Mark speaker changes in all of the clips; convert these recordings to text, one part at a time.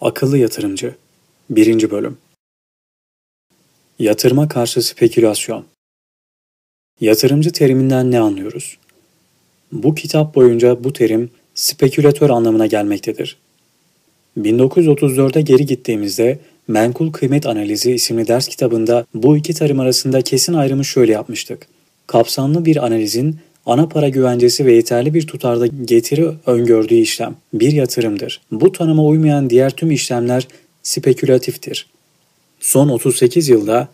Speaker 1: Akıllı Yatırımcı 1. Bölüm Yatırıma karşı spekülasyon Yatırımcı teriminden ne anlıyoruz? Bu kitap boyunca bu terim spekülatör anlamına gelmektedir. 1934'e geri gittiğimizde Menkul Kıymet Analizi isimli ders kitabında bu iki terim arasında kesin ayrımı şöyle yapmıştık. Kapsamlı bir analizin ana para güvencesi ve yeterli bir tutarda getiri öngördüğü işlem bir yatırımdır. Bu tanıma uymayan diğer tüm işlemler spekülatiftir. Son 38 yılda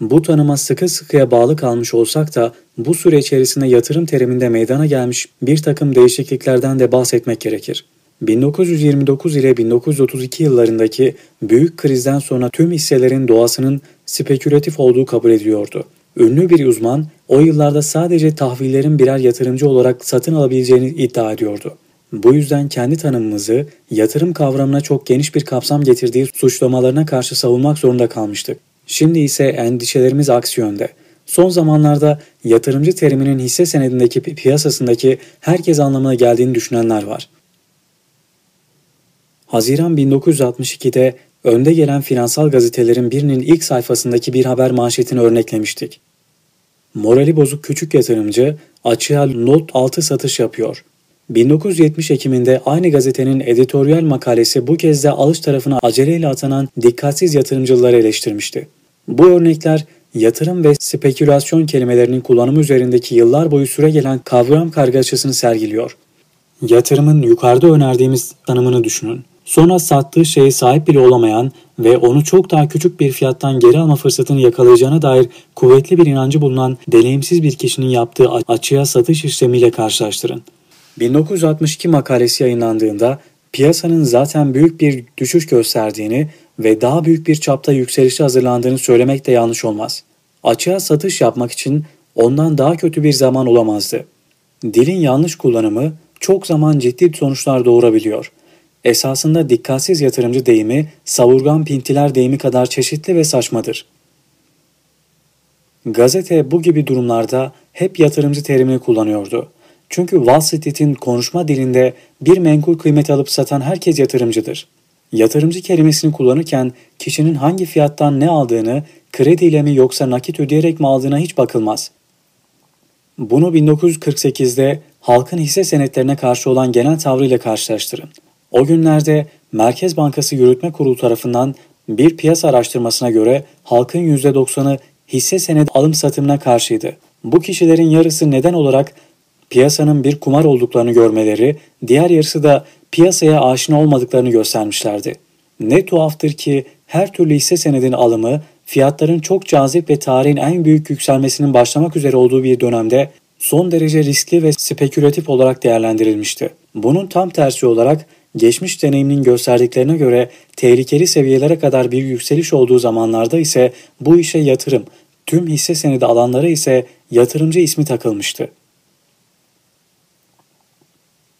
Speaker 1: bu tanıma sıkı sıkıya bağlı kalmış olsak da bu süre içerisinde yatırım teriminde meydana gelmiş bir takım değişikliklerden de bahsetmek gerekir. 1929 ile 1932 yıllarındaki büyük krizden sonra tüm hisselerin doğasının spekülatif olduğu kabul ediliyordu. Ünlü bir uzman o yıllarda sadece tahvillerin birer yatırımcı olarak satın alabileceğini iddia ediyordu. Bu yüzden kendi tanımımızı yatırım kavramına çok geniş bir kapsam getirdiği suçlamalarına karşı savunmak zorunda kalmıştık. Şimdi ise endişelerimiz aksi yönde. Son zamanlarda yatırımcı teriminin hisse senedindeki piyasasındaki herkes anlamına geldiğini düşünenler var. Haziran 1962'de önde gelen finansal gazetelerin birinin ilk sayfasındaki bir haber manşetini örneklemiştik. Morali bozuk küçük yatırımcı açığa not altı satış yapıyor. 1970 Ekim'inde aynı gazetenin editoryal makalesi bu kez de alış tarafına aceleyle atanan dikkatsiz yatırımcıları eleştirmişti. Bu örnekler yatırım ve spekülasyon kelimelerinin kullanımı üzerindeki yıllar boyu süre gelen kavram kargaşasını sergiliyor. Yatırımın yukarıda önerdiğimiz tanımını düşünün. Sonra sattığı şeye sahip bile olamayan ve onu çok daha küçük bir fiyattan geri alma fırsatını yakalayacağına dair kuvvetli bir inancı bulunan deneyimsiz bir kişinin yaptığı açığa satış işlemiyle karşılaştırın. 1962 makalesi yayınlandığında piyasanın zaten büyük bir düşüş gösterdiğini ve daha büyük bir çapta yükselişe hazırlandığını söylemek de yanlış olmaz. Açığa satış yapmak için ondan daha kötü bir zaman olamazdı. Dilin yanlış kullanımı çok zaman ciddi sonuçlar doğurabiliyor. Esasında dikkatsiz yatırımcı deyimi savurgan pintiler deyimi kadar çeşitli ve saçmadır. Gazete bu gibi durumlarda hep yatırımcı terimini kullanıyordu. Çünkü Wall Street'in konuşma dilinde bir menkul kıymet alıp satan herkes yatırımcıdır. Yatırımcı kelimesini kullanırken kişinin hangi fiyattan ne aldığını, krediyle mi yoksa nakit ödeyerek mi aldığına hiç bakılmaz. Bunu 1948'de halkın hisse senetlerine karşı olan genel tavrıyla karşılaştırın. O günlerde Merkez Bankası Yürütme Kurulu tarafından bir piyasa araştırmasına göre halkın %90'ı hisse senedi alım satımına karşıydı. Bu kişilerin yarısı neden olarak piyasanın bir kumar olduklarını görmeleri, diğer yarısı da piyasaya aşina olmadıklarını göstermişlerdi. Ne tuhaftır ki her türlü hisse senedinin alımı fiyatların çok cazip ve tarihin en büyük yükselmesinin başlamak üzere olduğu bir dönemde son derece riskli ve spekülatif olarak değerlendirilmişti. Bunun tam tersi olarak geçmiş deneyiminin gösterdiklerine göre tehlikeli seviyelere kadar bir yükseliş olduğu zamanlarda ise bu işe yatırım, tüm hisse senedi alanlara ise yatırımcı ismi takılmıştı.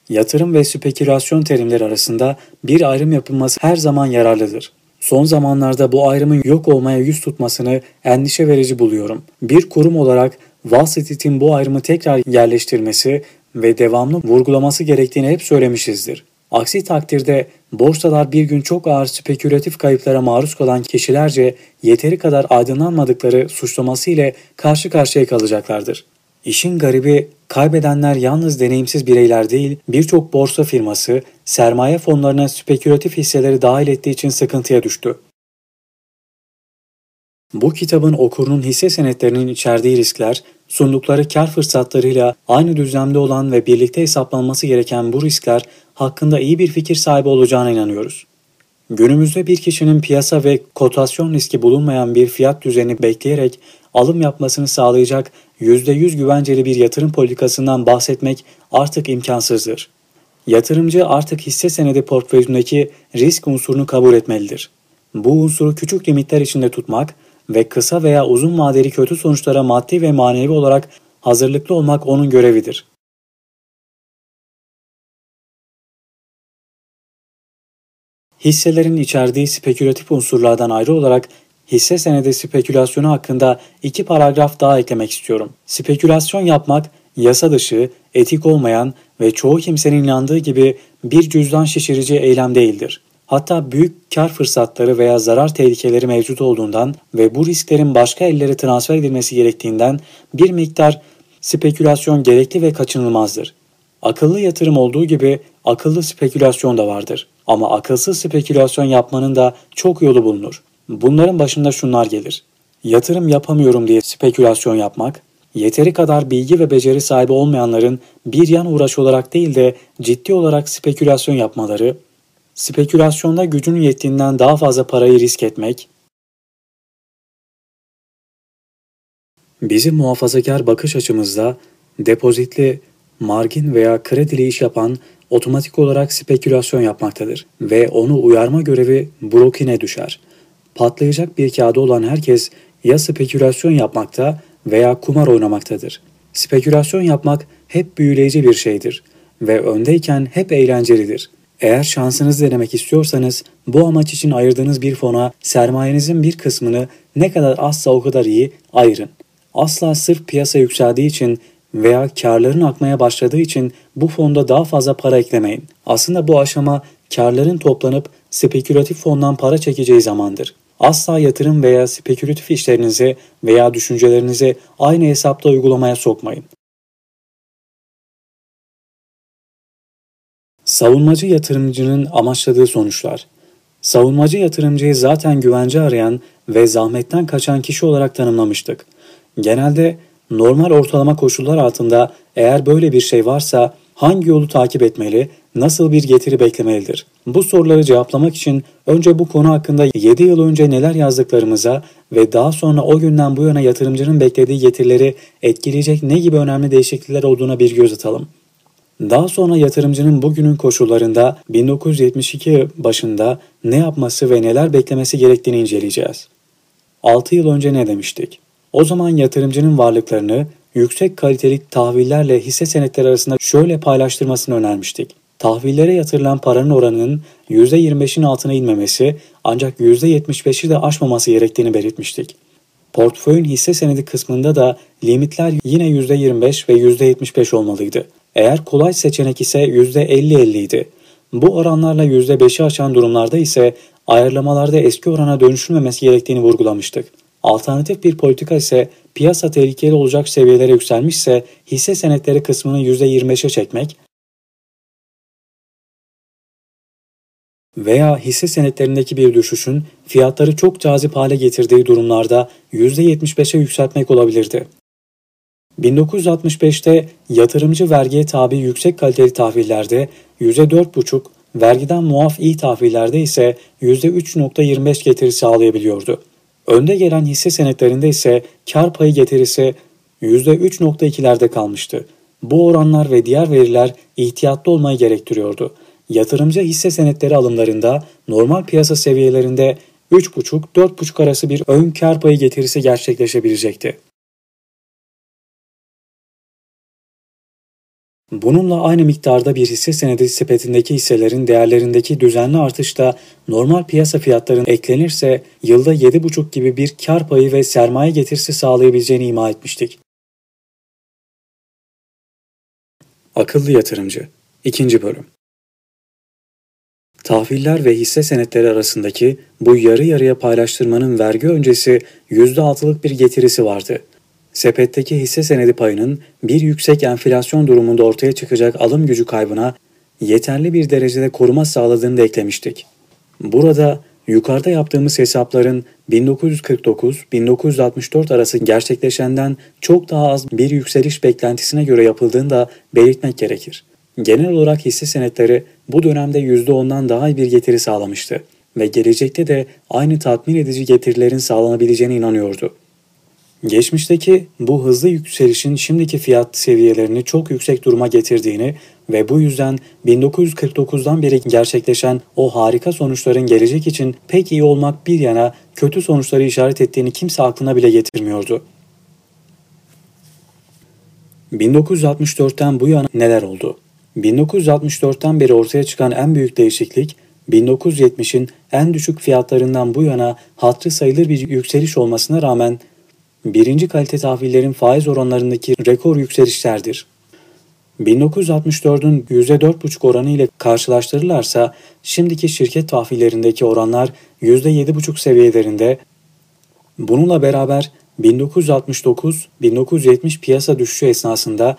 Speaker 1: Yatırım ve spekülasyon terimleri arasında bir ayrım yapılması her zaman yararlıdır. Son zamanlarda bu ayrımın yok olmaya yüz tutmasını endişe verici buluyorum. Bir kurum olarak Wall Street'in bu ayrımı tekrar yerleştirmesi ve devamlı vurgulaması gerektiğini hep söylemişizdir. Aksi takdirde borsalar bir gün çok ağır spekülatif kayıplara maruz kalan kişilerce yeteri kadar aydınlanmadıkları suçlaması ile karşı karşıya kalacaklardır. İşin garibi kaybedenler yalnız deneyimsiz bireyler değil birçok borsa firması sermaye fonlarına spekülatif hisseleri dahil ettiği için sıkıntıya düştü. Bu kitabın okurunun hisse senetlerinin içerdiği riskler, sundukları kar fırsatlarıyla aynı düzlemde olan ve birlikte hesaplanması gereken bu riskler hakkında iyi bir fikir sahibi olacağına inanıyoruz. Günümüzde bir kişinin piyasa ve kotasyon riski bulunmayan bir fiyat düzeni bekleyerek alım yapmasını sağlayacak %100 güvenceli bir yatırım politikasından bahsetmek artık imkansızdır. Yatırımcı artık hisse senedi portföyündeki risk unsurunu kabul etmelidir. Bu unsuru küçük limitler içinde tutmak ve kısa veya uzun vadeli kötü sonuçlara maddi ve manevi olarak hazırlıklı olmak onun görevidir. Hisselerin içerdiği spekülatif unsurlardan ayrı olarak hisse senedi spekülasyonu hakkında iki paragraf daha eklemek istiyorum. Spekülasyon yapmak yasa dışı, etik olmayan ve çoğu kimsenin inandığı gibi bir cüzdan şişirici eylem değildir. Hatta büyük kar fırsatları veya zarar tehlikeleri mevcut olduğundan ve bu risklerin başka ellere transfer edilmesi gerektiğinden bir miktar spekülasyon gerekli ve kaçınılmazdır. Akıllı yatırım olduğu gibi akıllı spekülasyon da vardır. Ama akılsız spekülasyon yapmanın da çok yolu bulunur. Bunların başında şunlar gelir. Yatırım yapamıyorum diye spekülasyon yapmak, yeteri kadar bilgi ve beceri sahibi olmayanların bir yan uğraş olarak değil de ciddi olarak spekülasyon yapmaları, spekülasyonda gücünün yettiğinden daha fazla parayı risk etmek, bizim muhafazakar bakış açımızda depozitli, margin veya kredili iş yapan otomatik olarak spekülasyon yapmaktadır ve onu uyarma görevi brokine düşer. Patlayacak bir kağıdı olan herkes ya spekülasyon yapmakta veya kumar oynamaktadır. Spekülasyon yapmak hep büyüleyici bir şeydir ve öndeyken hep eğlencelidir. Eğer şansınızı denemek istiyorsanız bu amaç için ayırdığınız bir fona sermayenizin bir kısmını ne kadar azsa o kadar iyi ayırın. Asla sırf piyasa yükseldiği için veya karların akmaya başladığı için bu fonda daha fazla para eklemeyin. Aslında bu aşama karların toplanıp spekülatif fondan para çekeceği zamandır. Asla yatırım veya spekülatif işlerinizi veya düşüncelerinizi aynı hesapta uygulamaya sokmayın. Savunmacı yatırımcının amaçladığı sonuçlar Savunmacı yatırımcıyı zaten güvence arayan ve zahmetten kaçan kişi olarak tanımlamıştık. Genelde normal ortalama koşullar altında eğer böyle bir şey varsa hangi yolu takip etmeli, nasıl bir getiri beklemelidir? Bu soruları cevaplamak için önce bu konu hakkında 7 yıl önce neler yazdıklarımıza ve daha sonra o günden bu yana yatırımcının beklediği getirileri etkileyecek ne gibi önemli değişiklikler olduğuna bir göz atalım. Daha sonra yatırımcının bugünün koşullarında 1972 başında ne yapması ve neler beklemesi gerektiğini inceleyeceğiz. 6 yıl önce ne demiştik? O zaman yatırımcının varlıklarını yüksek kaliteli tahvillerle hisse senetleri arasında şöyle paylaştırmasını önermiştik. Tahvillere yatırılan paranın oranının %25'in altına inmemesi ancak %75'i de aşmaması gerektiğini belirtmiştik. Portföyün hisse senedi kısmında da limitler yine %25 ve %75 olmalıydı. Eğer kolay seçenek ise %50-50 idi. Bu oranlarla %5'i aşan durumlarda ise ayarlamalarda eski orana dönüşülmemesi gerektiğini vurgulamıştık. Alternatif bir politika ise piyasa tehlikeli olacak seviyelere yükselmişse hisse senetleri kısmını %25'e çekmek veya hisse senetlerindeki bir düşüşün fiyatları çok cazip hale getirdiği durumlarda %75'e yükseltmek olabilirdi. 1965'te yatırımcı vergiye tabi yüksek kaliteli tahvillerde %4,5, vergiden muaf iyi tahvillerde ise %3,25 getiri sağlayabiliyordu. Önde gelen hisse senetlerinde ise kar payı getirisi %3.2'lerde kalmıştı. Bu oranlar ve diğer veriler ihtiyatlı olmayı gerektiriyordu. Yatırımcı hisse senetleri alımlarında normal piyasa seviyelerinde 3,5-4,5 arası bir ön kar payı getirisi gerçekleşebilecekti. Bununla aynı miktarda bir hisse senedi sepetindeki hisselerin değerlerindeki düzenli artışta normal piyasa fiyatlarının eklenirse yılda 7,5 gibi bir kar payı ve sermaye getirisi sağlayabileceğini ima etmiştik. Akıllı Yatırımcı 2. Bölüm Tahviller ve hisse senetleri arasındaki bu yarı yarıya paylaştırmanın vergi öncesi %6'lık bir getirisi vardı sepetteki hisse senedi payının bir yüksek enflasyon durumunda ortaya çıkacak alım gücü kaybına yeterli bir derecede koruma sağladığını da eklemiştik. Burada yukarıda yaptığımız hesapların 1949-1964 arası gerçekleşenden çok daha az bir yükseliş beklentisine göre yapıldığını da belirtmek gerekir. Genel olarak hisse senetleri bu dönemde %10'dan daha iyi bir getiri sağlamıştı ve gelecekte de aynı tatmin edici getirilerin sağlanabileceğine inanıyordu. Geçmişteki bu hızlı yükselişin şimdiki fiyat seviyelerini çok yüksek duruma getirdiğini ve bu yüzden 1949'dan beri gerçekleşen o harika sonuçların gelecek için pek iyi olmak bir yana kötü sonuçları işaret ettiğini kimse aklına bile getirmiyordu. 1964'ten bu yana neler oldu? 1964'ten beri ortaya çıkan en büyük değişiklik 1970'in en düşük fiyatlarından bu yana hatırı sayılır bir yükseliş olmasına rağmen birinci kalite tahvillerin faiz oranlarındaki rekor yükselişlerdir. 1964'ün %4,5 oranı ile karşılaştırırlarsa şimdiki şirket tahvillerindeki oranlar %7,5 seviyelerinde. Bununla beraber 1969-1970 piyasa düşüşü esnasında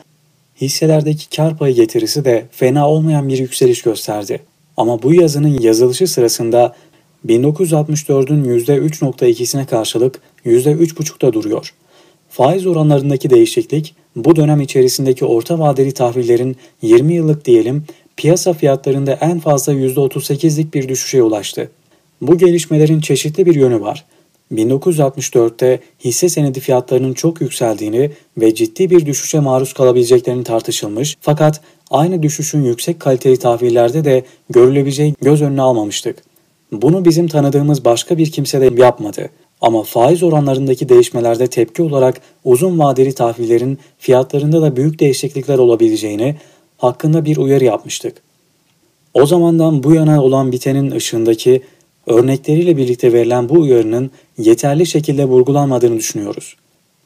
Speaker 1: hisselerdeki kar payı getirisi de fena olmayan bir yükseliş gösterdi. Ama bu yazının yazılışı sırasında 1964'ün %3.2'sine karşılık %3.5'da duruyor. Faiz oranlarındaki değişiklik bu dönem içerisindeki orta vadeli tahvillerin 20 yıllık diyelim piyasa fiyatlarında en fazla %38'lik bir düşüşe ulaştı. Bu gelişmelerin çeşitli bir yönü var. 1964'te hisse senedi fiyatlarının çok yükseldiğini ve ciddi bir düşüşe maruz kalabileceklerini tartışılmış fakat aynı düşüşün yüksek kaliteli tahvillerde de görülebileceği göz önüne almamıştık. Bunu bizim tanıdığımız başka bir kimse de yapmadı. Ama faiz oranlarındaki değişmelerde tepki olarak uzun vadeli tahvillerin fiyatlarında da büyük değişiklikler olabileceğini hakkında bir uyarı yapmıştık. O zamandan bu yana olan bitenin ışığındaki örnekleriyle birlikte verilen bu uyarının yeterli şekilde vurgulanmadığını düşünüyoruz.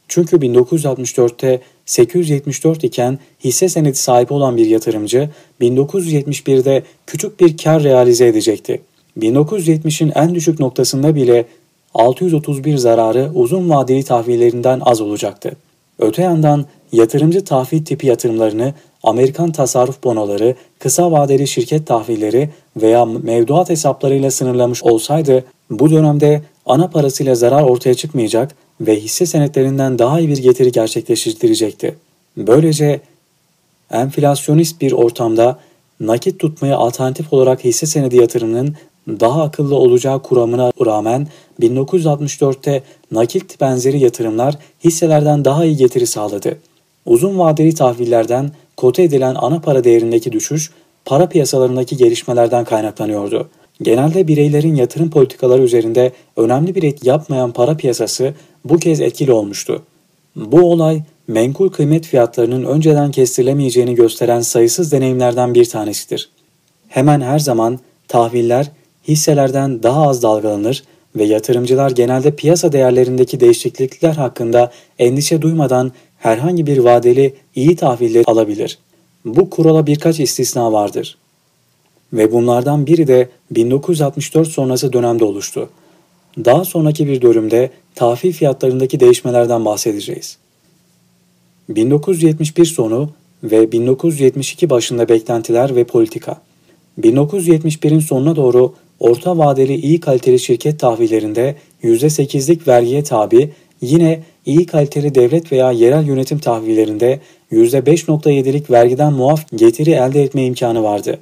Speaker 1: Çünkü 1964'te 874 iken hisse senedi sahibi olan bir yatırımcı 1971'de küçük bir kar realize edecekti. 1970'in en düşük noktasında bile 631 zararı uzun vadeli tahvillerinden az olacaktı. Öte yandan yatırımcı tahvil tipi yatırımlarını Amerikan tasarruf bonoları, kısa vadeli şirket tahvilleri veya mevduat hesaplarıyla sınırlamış olsaydı bu dönemde ana parasıyla zarar ortaya çıkmayacak ve hisse senetlerinden daha iyi bir getiri gerçekleştirecekti. Böylece enflasyonist bir ortamda nakit tutmaya alternatif olarak hisse senedi yatırımının daha akıllı olacağı kuramına rağmen 1964'te nakit benzeri yatırımlar hisselerden daha iyi getiri sağladı. Uzun vadeli tahvillerden kote edilen ana para değerindeki düşüş para piyasalarındaki gelişmelerden kaynaklanıyordu. Genelde bireylerin yatırım politikaları üzerinde önemli bir etki yapmayan para piyasası bu kez etkili olmuştu. Bu olay menkul kıymet fiyatlarının önceden kestirilemeyeceğini gösteren sayısız deneyimlerden bir tanesidir. Hemen her zaman tahviller hisselerden daha az dalgalanır ve yatırımcılar genelde piyasa değerlerindeki değişiklikler hakkında endişe duymadan herhangi bir vadeli iyi tahvilleri alabilir. Bu kurala birkaç istisna vardır. Ve bunlardan biri de 1964 sonrası dönemde oluştu. Daha sonraki bir bölümde tahvil fiyatlarındaki değişmelerden bahsedeceğiz. 1971 sonu ve 1972 başında beklentiler ve politika. 1971'in sonuna doğru orta vadeli iyi kaliteli şirket tahvillerinde %8'lik vergiye tabi, yine iyi kaliteli devlet veya yerel yönetim tahvillerinde %5.7'lik vergiden muaf getiri elde etme imkanı vardı.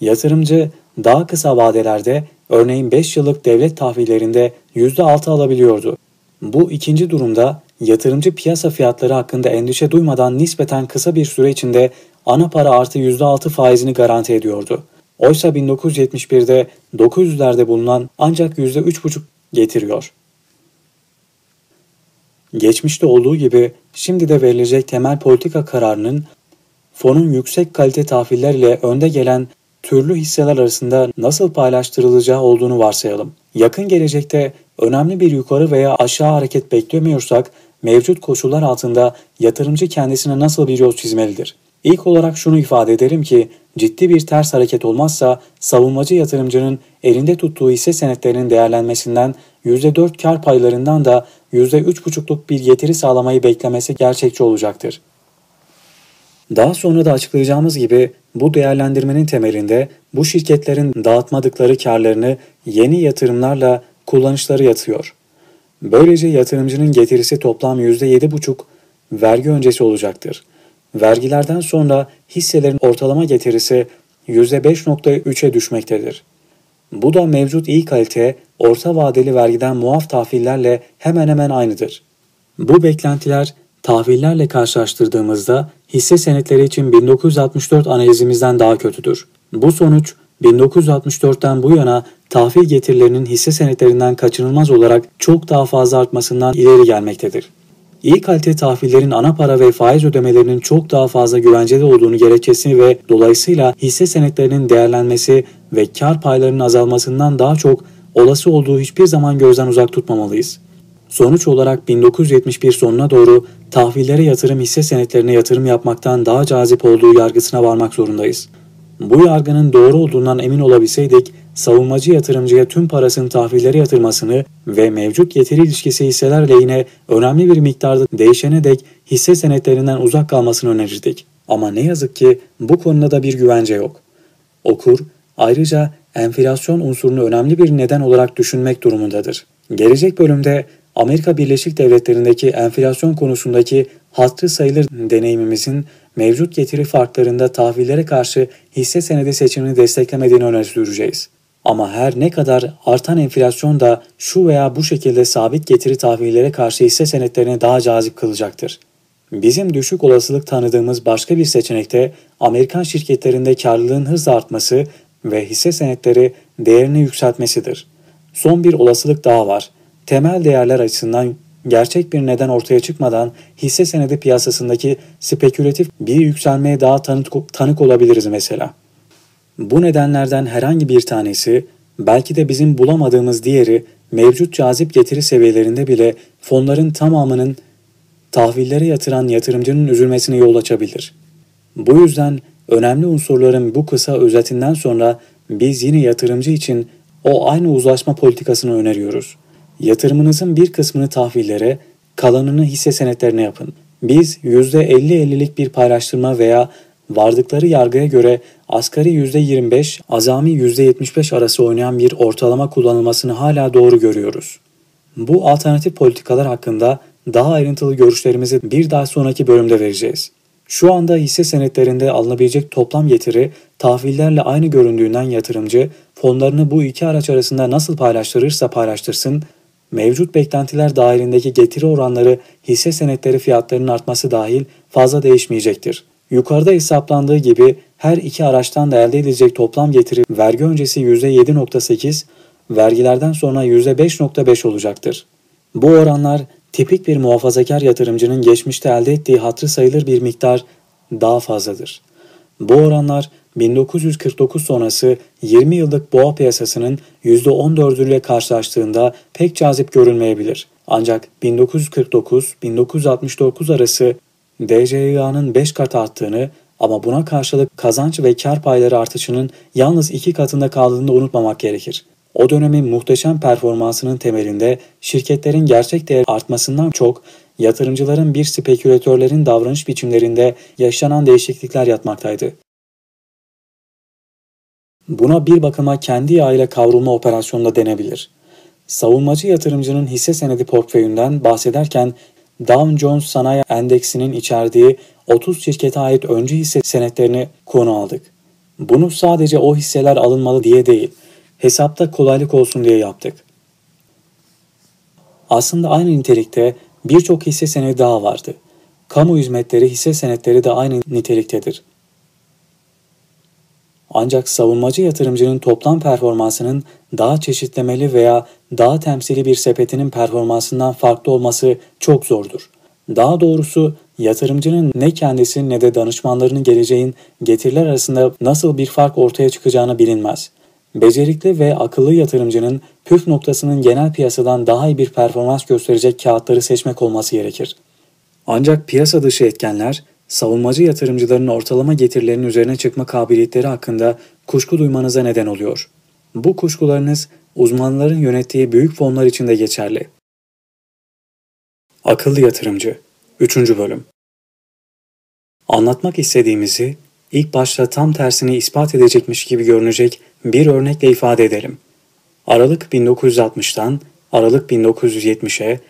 Speaker 1: Yatırımcı daha kısa vadelerde örneğin 5 yıllık devlet tahvillerinde %6 alabiliyordu. Bu ikinci durumda yatırımcı piyasa fiyatları hakkında endişe duymadan nispeten kısa bir süre içinde ana para artı %6 faizini garanti ediyordu. Oysa 1971'de 900'lerde bulunan ancak %3,5 getiriyor. Geçmişte olduğu gibi şimdi de verilecek temel politika kararının fonun yüksek kalite tahviller ile önde gelen türlü hisseler arasında nasıl paylaştırılacağı olduğunu varsayalım. Yakın gelecekte önemli bir yukarı veya aşağı hareket beklemiyorsak mevcut koşullar altında yatırımcı kendisine nasıl bir yol çizmelidir? İlk olarak şunu ifade ederim ki ciddi bir ters hareket olmazsa savunmacı yatırımcının elinde tuttuğu hisse senetlerinin değerlenmesinden %4 kar paylarından da %3,5'luk bir getiri sağlamayı beklemesi gerçekçi olacaktır. Daha sonra da açıklayacağımız gibi bu değerlendirmenin temelinde bu şirketlerin dağıtmadıkları karlarını yeni yatırımlarla kullanışları yatıyor. Böylece yatırımcının getirisi toplam %7,5 vergi öncesi olacaktır. Vergilerden sonra hisselerin ortalama getirisi %5.3'e düşmektedir. Bu da mevcut iyi kalite, orta vadeli vergiden muaf tahvillerle hemen hemen aynıdır. Bu beklentiler tahvillerle karşılaştırdığımızda hisse senetleri için 1964 analizimizden daha kötüdür. Bu sonuç 1964'ten bu yana tahvil getirilerinin hisse senetlerinden kaçınılmaz olarak çok daha fazla artmasından ileri gelmektedir. İyi kalite tahvillerin ana para ve faiz ödemelerinin çok daha fazla güvenceli olduğunu gerekçesi ve dolayısıyla hisse senetlerinin değerlenmesi ve kar paylarının azalmasından daha çok olası olduğu hiçbir zaman gözden uzak tutmamalıyız. Sonuç olarak 1971 sonuna doğru tahvillere yatırım hisse senetlerine yatırım yapmaktan daha cazip olduğu yargısına varmak zorundayız. Bu yargının doğru olduğundan emin olabilseydik, savunmacı yatırımcıya tüm parasını tahvillere yatırmasını ve mevcut getiri ilişkisi hisseler lehine önemli bir miktarda değişene dek hisse senetlerinden uzak kalmasını önerirdik. Ama ne yazık ki bu konuda da bir güvence yok. Okur, ayrıca enflasyon unsurunu önemli bir neden olarak düşünmek durumundadır. Gelecek bölümde Amerika Birleşik Devletleri'ndeki enflasyon konusundaki hatırı sayılır deneyimimizin mevcut getiri farklarında tahvillere karşı hisse senedi seçimini desteklemediğini öne süreceğiz. Ama her ne kadar artan enflasyon da şu veya bu şekilde sabit getiri tahvillere karşı hisse senetlerini daha cazip kılacaktır. Bizim düşük olasılık tanıdığımız başka bir seçenekte Amerikan şirketlerinde karlılığın hızla artması ve hisse senetleri değerini yükseltmesidir. Son bir olasılık daha var. Temel değerler açısından gerçek bir neden ortaya çıkmadan hisse senedi piyasasındaki spekülatif bir yükselmeye daha tanık, tanık olabiliriz mesela. Bu nedenlerden herhangi bir tanesi, belki de bizim bulamadığımız diğeri mevcut cazip getiri seviyelerinde bile fonların tamamının tahvillere yatıran yatırımcının üzülmesine yol açabilir. Bu yüzden önemli unsurların bu kısa özetinden sonra biz yine yatırımcı için o aynı uzlaşma politikasını öneriyoruz. Yatırımınızın bir kısmını tahvillere, kalanını hisse senetlerine yapın. Biz %50-50'lik bir paylaştırma veya vardıkları yargıya göre asgari %25, azami %75 arası oynayan bir ortalama kullanılmasını hala doğru görüyoruz. Bu alternatif politikalar hakkında daha ayrıntılı görüşlerimizi bir daha sonraki bölümde vereceğiz. Şu anda hisse senetlerinde alınabilecek toplam getiri tahvillerle aynı göründüğünden yatırımcı fonlarını bu iki araç arasında nasıl paylaştırırsa paylaştırsın, mevcut beklentiler dahilindeki getiri oranları hisse senetleri fiyatlarının artması dahil fazla değişmeyecektir. Yukarıda hesaplandığı gibi her iki araçtan da elde edilecek toplam getiri vergi öncesi %7.8, vergilerden sonra %5.5 olacaktır. Bu oranlar tipik bir muhafazakar yatırımcının geçmişte elde ettiği hatırı sayılır bir miktar daha fazladır. Bu oranlar 1949 sonrası 20 yıllık boğa piyasasının %14'üyle karşılaştığında pek cazip görünmeyebilir. Ancak 1949-1969 arası DCYA'nın 5 kat arttığını ama buna karşılık kazanç ve kar payları artışının yalnız 2 katında kaldığını unutmamak gerekir. O dönemin muhteşem performansının temelinde şirketlerin gerçek değer artmasından çok yatırımcıların bir spekülatörlerin davranış biçimlerinde yaşanan değişiklikler yatmaktaydı. Buna bir bakıma kendi yağıyla kavrulma operasyonunda denebilir. Savunmacı yatırımcının hisse senedi portföyünden bahsederken Dow Jones Sanayi Endeksinin içerdiği 30 şirkete ait önce hisse senetlerini konu aldık. Bunu sadece o hisseler alınmalı diye değil, hesapta kolaylık olsun diye yaptık. Aslında aynı nitelikte birçok hisse senedi daha vardı. Kamu hizmetleri hisse senetleri de aynı niteliktedir. Ancak savunmacı yatırımcının toplam performansının daha çeşitlemeli veya daha temsili bir sepetinin performansından farklı olması çok zordur. Daha doğrusu yatırımcının ne kendisi ne de danışmanlarının geleceğin getiriler arasında nasıl bir fark ortaya çıkacağını bilinmez. Becerikli ve akıllı yatırımcının püf noktasının genel piyasadan daha iyi bir performans gösterecek kağıtları seçmek olması gerekir. Ancak piyasa dışı etkenler savunmacı yatırımcıların ortalama getirilerinin üzerine çıkma kabiliyetleri hakkında kuşku duymanıza neden oluyor. Bu kuşkularınız uzmanların yönettiği büyük fonlar için de geçerli. Akıllı Yatırımcı 3. Bölüm Anlatmak istediğimizi ilk başta tam tersini ispat edecekmiş gibi görünecek bir örnekle ifade edelim. Aralık 1960'tan Aralık 1970'e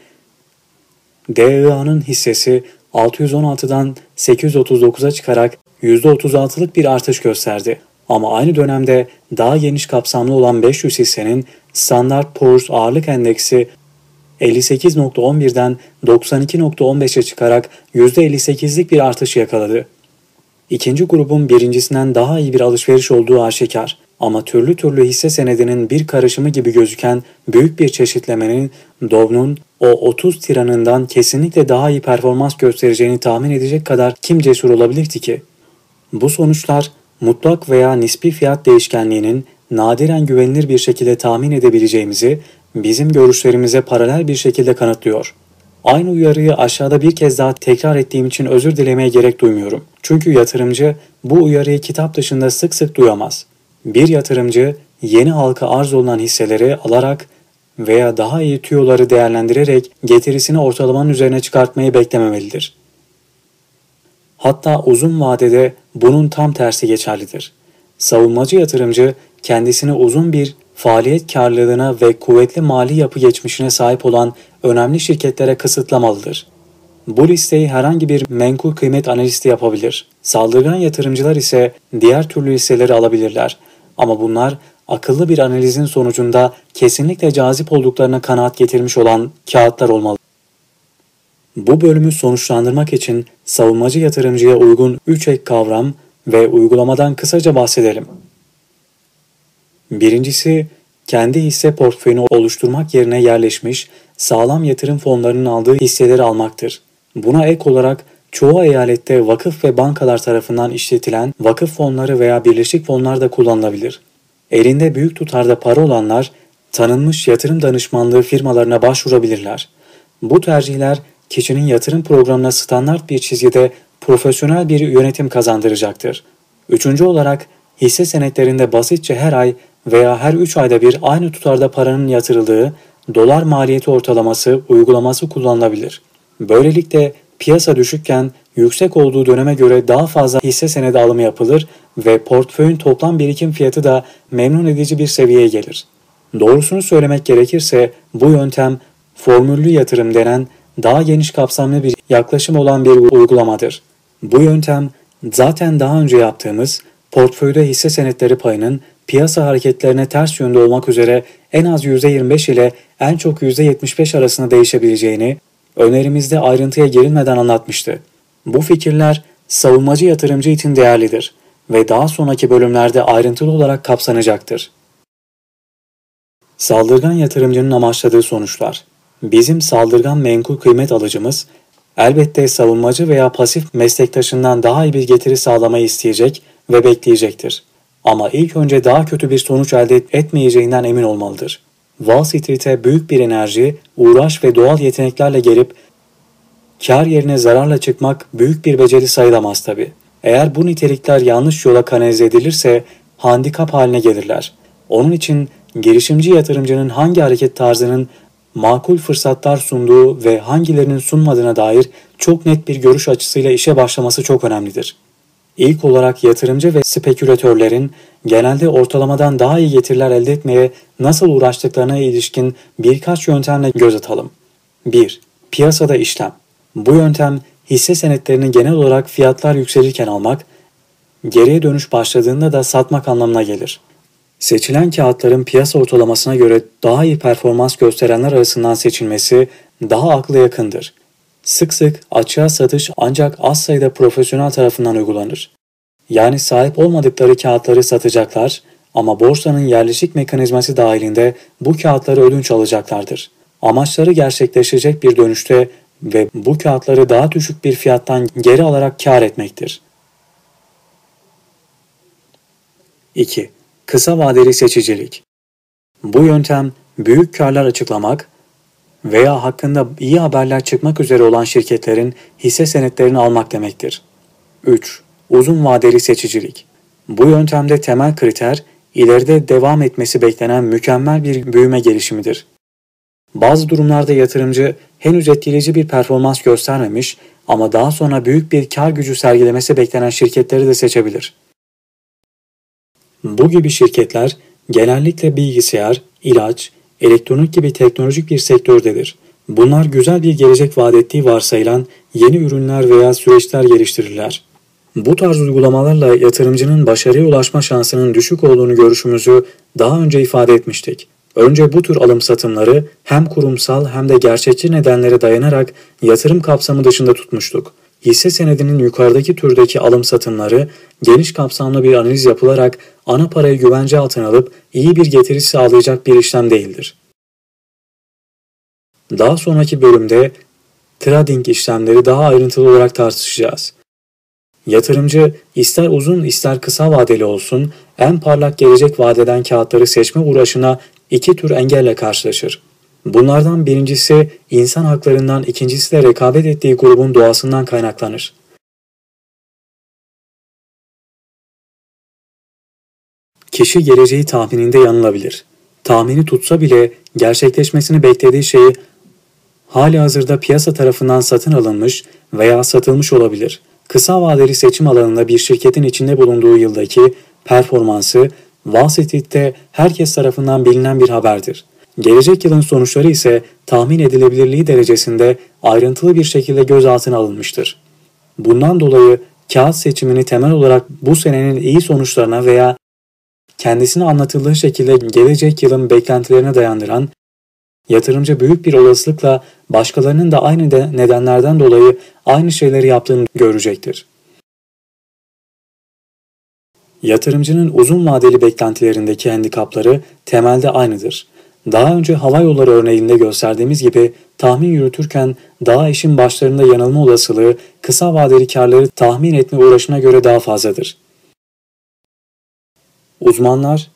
Speaker 1: DIA'nın hissesi 616'dan 839'a çıkarak %36'lık bir artış gösterdi. Ama aynı dönemde daha geniş kapsamlı olan 500 hissenin Standard Poor's ağırlık endeksi 58.11'den 92.15'e çıkarak %58'lik bir artış yakaladı. İkinci grubun birincisinden daha iyi bir alışveriş olduğu aşikar ama türlü türlü hisse senedinin bir karışımı gibi gözüken büyük bir çeşitlemenin Dov'un o 30 tiranından kesinlikle daha iyi performans göstereceğini tahmin edecek kadar kim cesur olabilirdi ki? Bu sonuçlar mutlak veya nispi fiyat değişkenliğinin nadiren güvenilir bir şekilde tahmin edebileceğimizi bizim görüşlerimize paralel bir şekilde kanıtlıyor. Aynı uyarıyı aşağıda bir kez daha tekrar ettiğim için özür dilemeye gerek duymuyorum. Çünkü yatırımcı bu uyarıyı kitap dışında sık sık duyamaz. Bir yatırımcı yeni halka arz olunan hisseleri alarak veya daha iyi tüyoları değerlendirerek getirisini ortalamanın üzerine çıkartmayı beklememelidir. Hatta uzun vadede bunun tam tersi geçerlidir. Savunmacı yatırımcı kendisini uzun bir faaliyet karlılığına ve kuvvetli mali yapı geçmişine sahip olan önemli şirketlere kısıtlamalıdır. Bu listeyi herhangi bir menkul kıymet analisti yapabilir. Saldırgan yatırımcılar ise diğer türlü hisseleri alabilirler. Ama bunlar akıllı bir analizin sonucunda kesinlikle cazip olduklarına kanaat getirmiş olan kağıtlar olmalı. Bu bölümü sonuçlandırmak için savunmacı yatırımcıya uygun 3 ek kavram ve uygulamadan kısaca bahsedelim. Birincisi, kendi hisse portföyünü oluşturmak yerine yerleşmiş, sağlam yatırım fonlarının aldığı hisseleri almaktır. Buna ek olarak çoğu eyalette vakıf ve bankalar tarafından işletilen vakıf fonları veya birleşik fonlar da kullanılabilir. Elinde büyük tutarda para olanlar tanınmış yatırım danışmanlığı firmalarına başvurabilirler. Bu tercihler kişinin yatırım programına standart bir çizgide profesyonel bir yönetim kazandıracaktır. Üçüncü olarak hisse senetlerinde basitçe her ay veya her 3 ayda bir aynı tutarda paranın yatırıldığı dolar maliyeti ortalaması uygulaması kullanılabilir. Böylelikle piyasa düşükken yüksek olduğu döneme göre daha fazla hisse senedi alımı yapılır ve portföyün toplam birikim fiyatı da memnun edici bir seviyeye gelir. Doğrusunu söylemek gerekirse bu yöntem formüllü yatırım denen daha geniş kapsamlı bir yaklaşım olan bir uygulamadır. Bu yöntem zaten daha önce yaptığımız portföyde hisse senetleri payının piyasa hareketlerine ters yönde olmak üzere en az %25 ile en çok %75 arasında değişebileceğini önerimizde ayrıntıya girilmeden anlatmıştı. Bu fikirler savunmacı yatırımcı için değerlidir ve daha sonraki bölümlerde ayrıntılı olarak kapsanacaktır. Saldırgan yatırımcının amaçladığı sonuçlar Bizim saldırgan menkul kıymet alıcımız elbette savunmacı veya pasif meslektaşından daha iyi bir getiri sağlamayı isteyecek ve bekleyecektir. Ama ilk önce daha kötü bir sonuç elde etmeyeceğinden emin olmalıdır. Wall Street'e büyük bir enerji, uğraş ve doğal yeteneklerle gelip kar yerine zararla çıkmak büyük bir beceri sayılamaz tabi. Eğer bu nitelikler yanlış yola kanalize edilirse handikap haline gelirler. Onun için girişimci yatırımcının hangi hareket tarzının makul fırsatlar sunduğu ve hangilerinin sunmadığına dair çok net bir görüş açısıyla işe başlaması çok önemlidir. İlk olarak yatırımcı ve spekülatörlerin genelde ortalamadan daha iyi getiriler elde etmeye nasıl uğraştıklarına ilişkin birkaç yöntemle göz atalım. 1. Piyasada işlem. Bu yöntem hisse senetlerini genel olarak fiyatlar yükselirken almak, geriye dönüş başladığında da satmak anlamına gelir. Seçilen kağıtların piyasa ortalamasına göre daha iyi performans gösterenler arasından seçilmesi daha akla yakındır. Sık sık açığa satış ancak az sayıda profesyonel tarafından uygulanır. Yani sahip olmadıkları kağıtları satacaklar ama borsanın yerleşik mekanizması dahilinde bu kağıtları ödünç alacaklardır. Amaçları gerçekleşecek bir dönüşte ve bu kağıtları daha düşük bir fiyattan geri alarak kar etmektir. 2. Kısa vadeli seçicilik. Bu yöntem büyük karlar açıklamak veya hakkında iyi haberler çıkmak üzere olan şirketlerin hisse senetlerini almak demektir. 3. Uzun vadeli seçicilik. Bu yöntemde temel kriter ileride devam etmesi beklenen mükemmel bir büyüme gelişimidir. Bazı durumlarda yatırımcı henüz etkileyici bir performans göstermemiş ama daha sonra büyük bir kar gücü sergilemesi beklenen şirketleri de seçebilir. Bu gibi şirketler genellikle bilgisayar, ilaç, elektronik gibi teknolojik bir sektördedir. Bunlar güzel bir gelecek vaat ettiği varsayılan yeni ürünler veya süreçler geliştirirler. Bu tarz uygulamalarla yatırımcının başarıya ulaşma şansının düşük olduğunu görüşümüzü daha önce ifade etmiştik. Önce bu tür alım satımları hem kurumsal hem de gerçekçi nedenlere dayanarak yatırım kapsamı dışında tutmuştuk. Hisse senedinin yukarıdaki türdeki alım satımları geniş kapsamlı bir analiz yapılarak ana parayı güvence altına alıp iyi bir getiri sağlayacak bir işlem değildir. Daha sonraki bölümde trading işlemleri daha ayrıntılı olarak tartışacağız. Yatırımcı ister uzun ister kısa vadeli olsun en parlak gelecek vadeden kağıtları seçme uğraşına iki tür engelle karşılaşır. Bunlardan birincisi insan haklarından, ikincisi de rekabet ettiği grubun doğasından kaynaklanır. Kişi geleceği tahmininde yanılabilir. Tahmini tutsa bile gerçekleşmesini beklediği şeyi hali hazırda piyasa tarafından satın alınmış veya satılmış olabilir. Kısa vadeli seçim alanında bir şirketin içinde bulunduğu yıldaki performansı Wall Street'te herkes tarafından bilinen bir haberdir. Gelecek yılın sonuçları ise tahmin edilebilirliği derecesinde ayrıntılı bir şekilde gözaltına alınmıştır. Bundan dolayı kağıt seçimini temel olarak bu senenin iyi sonuçlarına veya kendisine anlatıldığı şekilde gelecek yılın beklentilerine dayandıran, yatırımcı büyük bir olasılıkla başkalarının da aynı nedenlerden dolayı aynı şeyleri yaptığını görecektir. Yatırımcının uzun vadeli beklentilerindeki handikapları temelde aynıdır. Daha önce hava yolları örneğinde gösterdiğimiz gibi tahmin yürütürken daha işin başlarında yanılma olasılığı kısa vadeli karları tahmin etme uğraşına göre daha fazladır. Uzmanlar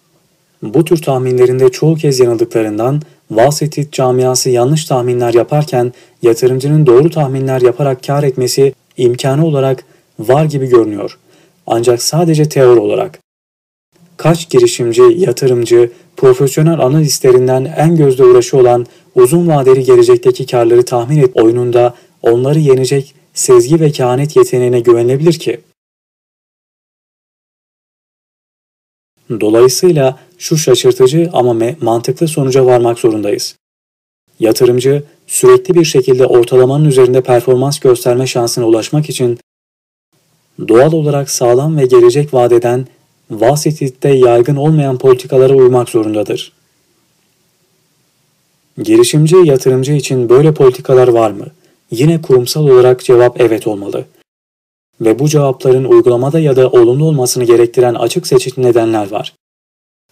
Speaker 1: bu tür tahminlerinde çoğu kez yanıldıklarından Wall camiası yanlış tahminler yaparken yatırımcının doğru tahminler yaparak kar etmesi imkanı olarak var gibi görünüyor. Ancak sadece teori olarak. Kaç girişimci, yatırımcı, profesyonel analistlerinden en gözde uğraşı olan uzun vadeli gelecekteki karları tahmin et oyununda onları yenecek sezgi ve kehanet yeteneğine güvenilebilir ki? Dolayısıyla şu şaşırtıcı ama mantıklı sonuca varmak zorundayız. Yatırımcı sürekli bir şekilde ortalamanın üzerinde performans gösterme şansına ulaşmak için doğal olarak sağlam ve gelecek vadeden vasititte yaygın olmayan politikalara uymak zorundadır. Girişimci yatırımcı için böyle politikalar var mı? Yine kurumsal olarak cevap evet olmalı. Ve bu cevapların uygulamada ya da olumlu olmasını gerektiren açık seçik nedenler var.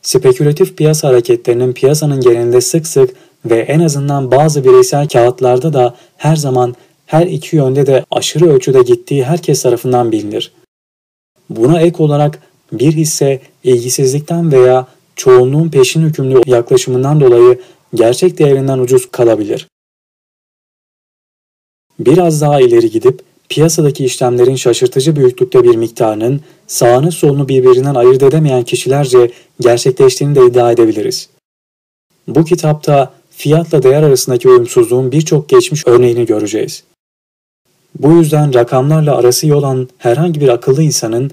Speaker 1: Spekülatif piyasa hareketlerinin piyasanın genelinde sık sık ve en azından bazı bireysel kağıtlarda da her zaman her iki yönde de aşırı ölçüde gittiği herkes tarafından bilinir. Buna ek olarak bir hisse ilgisizlikten veya çoğunluğun peşin hükümlü yaklaşımından dolayı gerçek değerinden ucuz kalabilir. Biraz daha ileri gidip piyasadaki işlemlerin şaşırtıcı büyüklükte bir miktarının sağını solunu birbirinden ayırt edemeyen kişilerce gerçekleştiğini de iddia edebiliriz. Bu kitapta fiyatla değer arasındaki uyumsuzluğun birçok geçmiş örneğini göreceğiz. Bu yüzden rakamlarla arası iyi olan herhangi bir akıllı insanın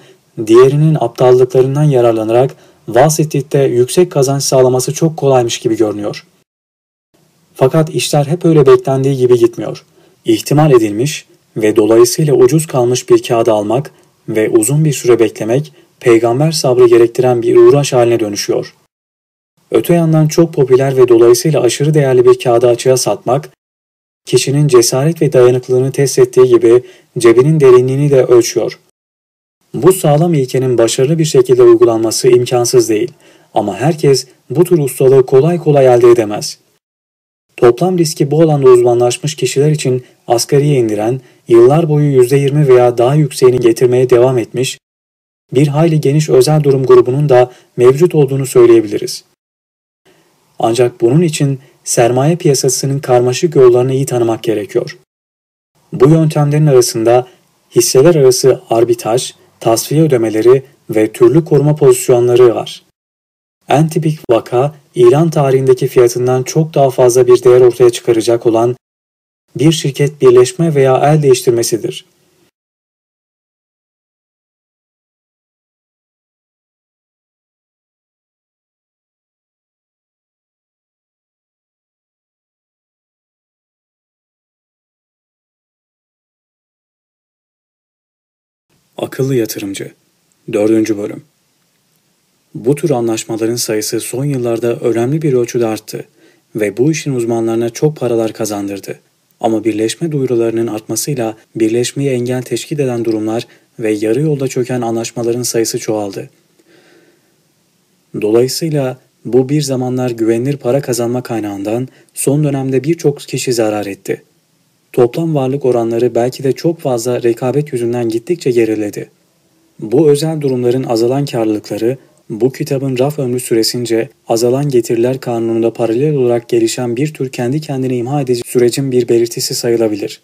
Speaker 1: diğerinin aptallıklarından yararlanarak Street'te yüksek kazanç sağlaması çok kolaymış gibi görünüyor. Fakat işler hep öyle beklendiği gibi gitmiyor. İhtimal edilmiş ve dolayısıyla ucuz kalmış bir kağıdı almak ve uzun bir süre beklemek peygamber sabrı gerektiren bir uğraş haline dönüşüyor. Öte yandan çok popüler ve dolayısıyla aşırı değerli bir kağıdı açığa satmak, kişinin cesaret ve dayanıklılığını test ettiği gibi cebinin derinliğini de ölçüyor. Bu sağlam ilkenin başarılı bir şekilde uygulanması imkansız değil ama herkes bu tür ustalığı kolay kolay elde edemez. Toplam riski bu alanda uzmanlaşmış kişiler için asgariye indiren, yıllar boyu %20 veya daha yükseğini getirmeye devam etmiş, bir hayli geniş özel durum grubunun da mevcut olduğunu söyleyebiliriz. Ancak bunun için sermaye piyasasının karmaşık yollarını iyi tanımak gerekiyor. Bu yöntemlerin arasında hisseler arası arbitraj, tasfiye ödemeleri ve türlü koruma pozisyonları var. En tipik vaka İran tarihindeki fiyatından çok daha fazla bir değer ortaya çıkaracak olan bir şirket birleşme veya el değiştirmesidir. Akıllı Yatırımcı 4. Bölüm Bu tür anlaşmaların sayısı son yıllarda önemli bir ölçüde arttı ve bu işin uzmanlarına çok paralar kazandırdı. Ama birleşme duyurularının artmasıyla birleşmeyi engel teşkil eden durumlar ve yarı yolda çöken anlaşmaların sayısı çoğaldı. Dolayısıyla bu bir zamanlar güvenilir para kazanma kaynağından son dönemde birçok kişi zarar etti toplam varlık oranları belki de çok fazla rekabet yüzünden gittikçe geriledi. Bu özel durumların azalan karlılıkları Bu kitabın raf ömrü süresince azalan getiriler kanununda paralel olarak gelişen bir tür kendi kendine imha edici sürecin bir belirtisi sayılabilir.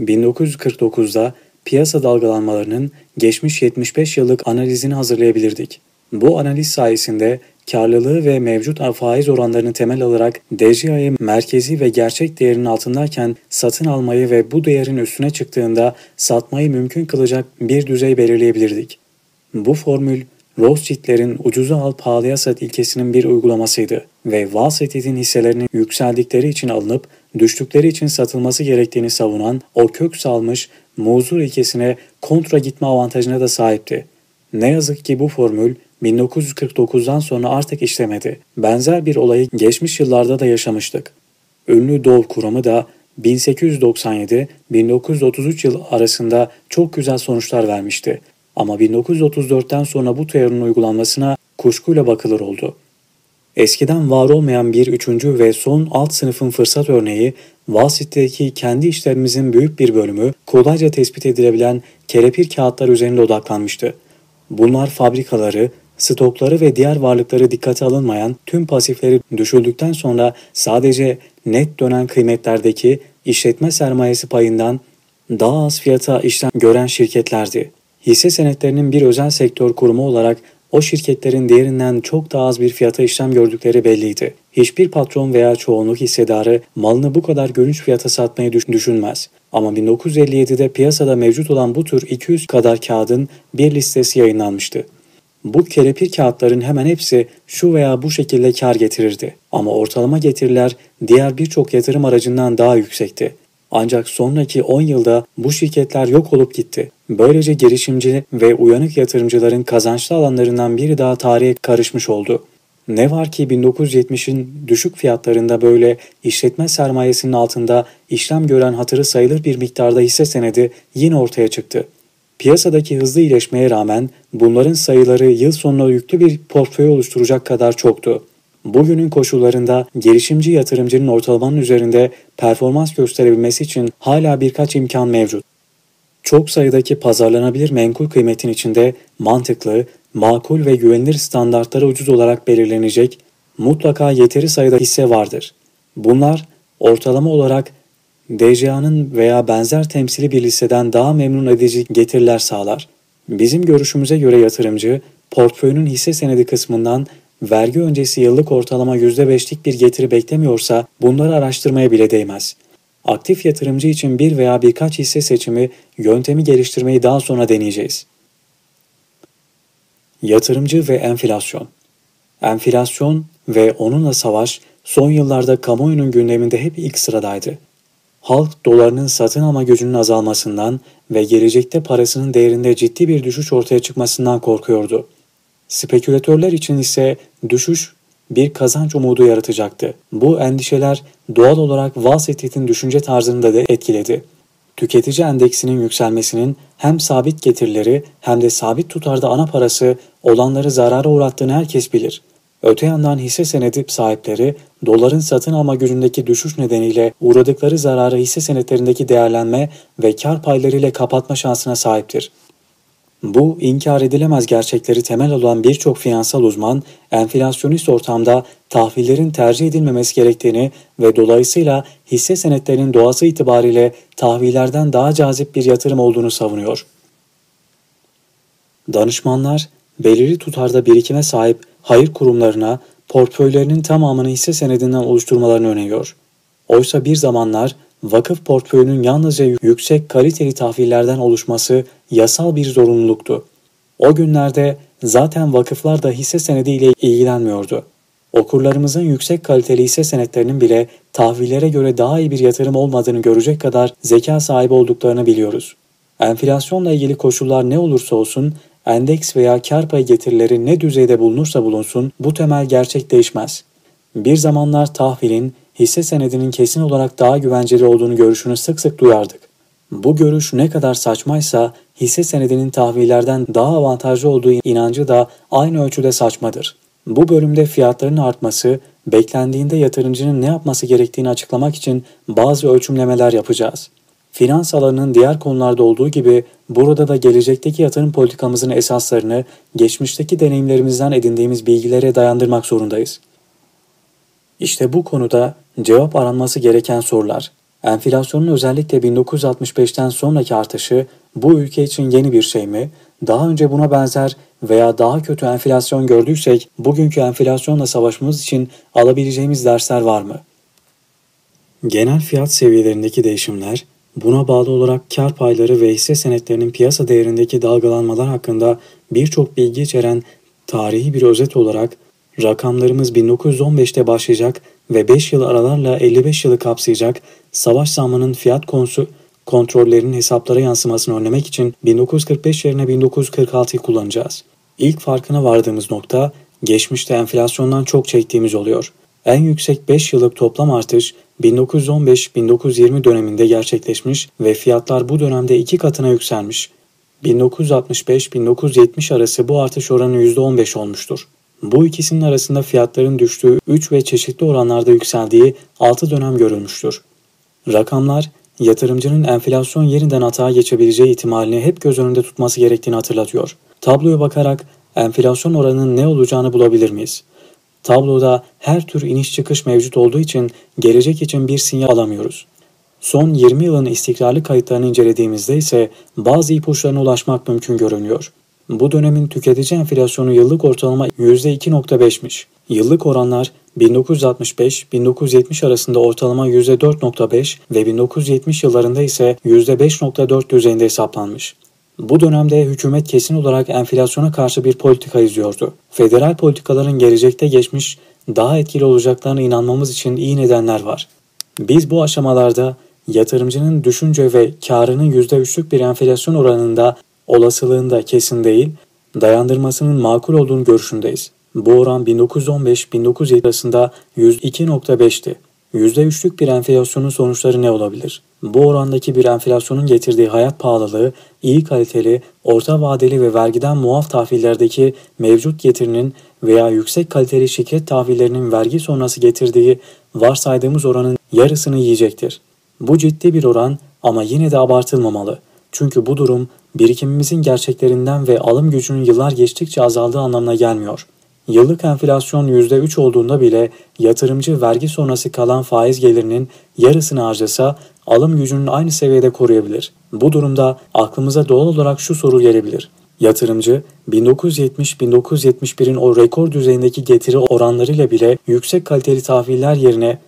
Speaker 1: 1949'da piyasa dalgalanmalarının geçmiş 75 yıllık analizini hazırlayabilirdik. Bu analiz sayesinde karlılığı ve mevcut faiz oranlarını temel alarak DJI'ye merkezi ve gerçek değerinin altındayken satın almayı ve bu değerin üstüne çıktığında satmayı mümkün kılacak bir düzey belirleyebilirdik. Bu formül Rothschild'lerin ucuza al pahalıya sat ilkesinin bir uygulamasıydı ve Wall Street'in hisselerinin yükseldikleri için alınıp düştükleri için satılması gerektiğini savunan o kök salmış muzur ilkesine kontra gitme avantajına da sahipti. Ne yazık ki bu formül 1949'dan sonra artık işlemedi. Benzer bir olayı geçmiş yıllarda da yaşamıştık. Ünlü Dove kuramı da 1897-1933 yıl arasında çok güzel sonuçlar vermişti. Ama 1934'ten sonra bu teorinin uygulanmasına kuşkuyla bakılır oldu. Eskiden var olmayan bir üçüncü ve son alt sınıfın fırsat örneği, Wall kendi işlerimizin büyük bir bölümü kolayca tespit edilebilen kelepir kağıtlar üzerinde odaklanmıştı. Bunlar fabrikaları, stokları ve diğer varlıkları dikkate alınmayan tüm pasifleri düşüldükten sonra sadece net dönen kıymetlerdeki işletme sermayesi payından daha az fiyata işlem gören şirketlerdi. Hisse senetlerinin bir özel sektör kurumu olarak o şirketlerin diğerinden çok daha az bir fiyata işlem gördükleri belliydi. Hiçbir patron veya çoğunluk hissedarı malını bu kadar gülünç fiyata satmayı düşünmez. Ama 1957'de piyasada mevcut olan bu tür 200 kadar kağıdın bir listesi yayınlanmıştı. Bu kelepir kağıtların hemen hepsi şu veya bu şekilde kar getirirdi. Ama ortalama getiriler diğer birçok yatırım aracından daha yüksekti. Ancak sonraki 10 yılda bu şirketler yok olup gitti. Böylece girişimci ve uyanık yatırımcıların kazançlı alanlarından biri daha tarihe karışmış oldu. Ne var ki 1970'in düşük fiyatlarında böyle işletme sermayesinin altında işlem gören hatırı sayılır bir miktarda hisse senedi yine ortaya çıktı. Piyasadaki hızlı iyileşmeye rağmen bunların sayıları yıl sonuna yüklü bir portföy oluşturacak kadar çoktu. Bugünün koşullarında gelişimci yatırımcının ortalamanın üzerinde performans gösterebilmesi için hala birkaç imkan mevcut. Çok sayıdaki pazarlanabilir menkul kıymetin içinde mantıklı, makul ve güvenilir standartlara ucuz olarak belirlenecek mutlaka yeteri sayıda hisse vardır. Bunlar ortalama olarak DCA'nın veya benzer temsili bir listeden daha memnun edici getiriler sağlar. Bizim görüşümüze göre yatırımcı, portföyünün hisse senedi kısmından vergi öncesi yıllık ortalama %5'lik bir getiri beklemiyorsa bunları araştırmaya bile değmez. Aktif yatırımcı için bir veya birkaç hisse seçimi yöntemi geliştirmeyi daha sonra deneyeceğiz. Yatırımcı ve enflasyon Enflasyon ve onunla savaş son yıllarda kamuoyunun gündeminde hep ilk sıradaydı. Halk dolarının satın alma gücünün azalmasından ve gelecekte parasının değerinde ciddi bir düşüş ortaya çıkmasından korkuyordu. Spekülatörler için ise düşüş bir kazanç umudu yaratacaktı. Bu endişeler doğal olarak Wall Street'in düşünce tarzını da etkiledi. Tüketici endeksinin yükselmesinin hem sabit getirileri hem de sabit tutarda ana parası olanları zarara uğrattığını herkes bilir. Öte yandan hisse senedi sahipleri doların satın alma gücündeki düşüş nedeniyle uğradıkları zararı hisse senetlerindeki değerlenme ve kar paylarıyla kapatma şansına sahiptir. Bu inkar edilemez gerçekleri temel olan birçok finansal uzman, enflasyonist ortamda tahvillerin tercih edilmemesi gerektiğini ve dolayısıyla hisse senetlerinin doğası itibariyle tahvillerden daha cazip bir yatırım olduğunu savunuyor. Danışmanlar, belirli tutarda birikime sahip hayır kurumlarına portföylerinin tamamını hisse senedinden oluşturmalarını öneriyor. Oysa bir zamanlar vakıf portföyünün yalnızca yüksek kaliteli tahvillerden oluşması yasal bir zorunluluktu. O günlerde zaten vakıflar da hisse senediyle ilgilenmiyordu. Okurlarımızın yüksek kaliteli hisse senetlerinin bile tahvillere göre daha iyi bir yatırım olmadığını görecek kadar zeka sahibi olduklarını biliyoruz. Enflasyonla ilgili koşullar ne olursa olsun, endeks veya kar payı getirileri ne düzeyde bulunursa bulunsun bu temel gerçek değişmez. Bir zamanlar tahvilin hisse senedinin kesin olarak daha güvenceli olduğunu görüşünü sık sık duyardık. Bu görüş ne kadar saçmaysa hisse senedinin tahvillerden daha avantajlı olduğu inancı da aynı ölçüde saçmadır. Bu bölümde fiyatların artması, beklendiğinde yatırımcının ne yapması gerektiğini açıklamak için bazı ölçümlemeler yapacağız. Finans alanının diğer konularda olduğu gibi burada da gelecekteki yatırım politikamızın esaslarını geçmişteki deneyimlerimizden edindiğimiz bilgilere dayandırmak zorundayız. İşte bu konuda cevap aranması gereken sorular. Enflasyonun özellikle 1965'ten sonraki artışı bu ülke için yeni bir şey mi? Daha önce buna benzer veya daha kötü enflasyon gördüysek bugünkü enflasyonla savaşmamız için alabileceğimiz dersler var mı? Genel fiyat seviyelerindeki değişimler, buna bağlı olarak kar payları ve hisse senetlerinin piyasa değerindeki dalgalanmalar hakkında birçok bilgi içeren tarihi bir özet olarak rakamlarımız 1915'te başlayacak ve 5 yıl aralarla 55 yılı kapsayacak savaş zamanının fiyat konusu kontrollerinin hesaplara yansımasını önlemek için 1945 yerine 1946'yı kullanacağız. İlk farkına vardığımız nokta geçmişte enflasyondan çok çektiğimiz oluyor. En yüksek 5 yıllık toplam artış 1915-1920 döneminde gerçekleşmiş ve fiyatlar bu dönemde iki katına yükselmiş. 1965-1970 arası bu artış oranı %15 olmuştur. Bu ikisinin arasında fiyatların düştüğü 3 ve çeşitli oranlarda yükseldiği 6 dönem görülmüştür. Rakamlar yatırımcının enflasyon yeniden hata geçebileceği ihtimalini hep göz önünde tutması gerektiğini hatırlatıyor. Tabloya bakarak enflasyon oranının ne olacağını bulabilir miyiz? Tabloda her tür iniş çıkış mevcut olduğu için gelecek için bir sinyal alamıyoruz. Son 20 yılın istikrarlı kayıtlarını incelediğimizde ise bazı ipuçlarına ulaşmak mümkün görünüyor. Bu dönemin tüketici enflasyonu yıllık ortalama %2.5'miş. Yıllık oranlar 1965-1970 arasında ortalama %4.5 ve 1970 yıllarında ise %5.4 düzeyinde hesaplanmış. Bu dönemde hükümet kesin olarak enflasyona karşı bir politika izliyordu. Federal politikaların gelecekte geçmiş daha etkili olacaklarına inanmamız için iyi nedenler var. Biz bu aşamalarda yatırımcının düşünce ve karının %3'lük bir enflasyon oranında olasılığında kesin değil, dayandırmasının makul olduğunu görüşündeyiz. Bu oran 1915-1907 arasında 102.5'ti. %3'lük bir enflasyonun sonuçları ne olabilir? Bu orandaki bir enflasyonun getirdiği hayat pahalılığı, iyi kaliteli, orta vadeli ve vergiden muaf tahvillerdeki mevcut getirinin veya yüksek kaliteli şirket tahvillerinin vergi sonrası getirdiği varsaydığımız oranın yarısını yiyecektir. Bu ciddi bir oran ama yine de abartılmamalı. Çünkü bu durum birikimimizin gerçeklerinden ve alım gücünün yıllar geçtikçe azaldığı anlamına gelmiyor. Yıllık enflasyon %3 olduğunda bile yatırımcı vergi sonrası kalan faiz gelirinin yarısını harcasa alım gücünün aynı seviyede koruyabilir. Bu durumda aklımıza doğal olarak şu soru gelebilir. Yatırımcı 1970-1971'in o rekor düzeyindeki getiri oranlarıyla bile yüksek kaliteli tahviller yerine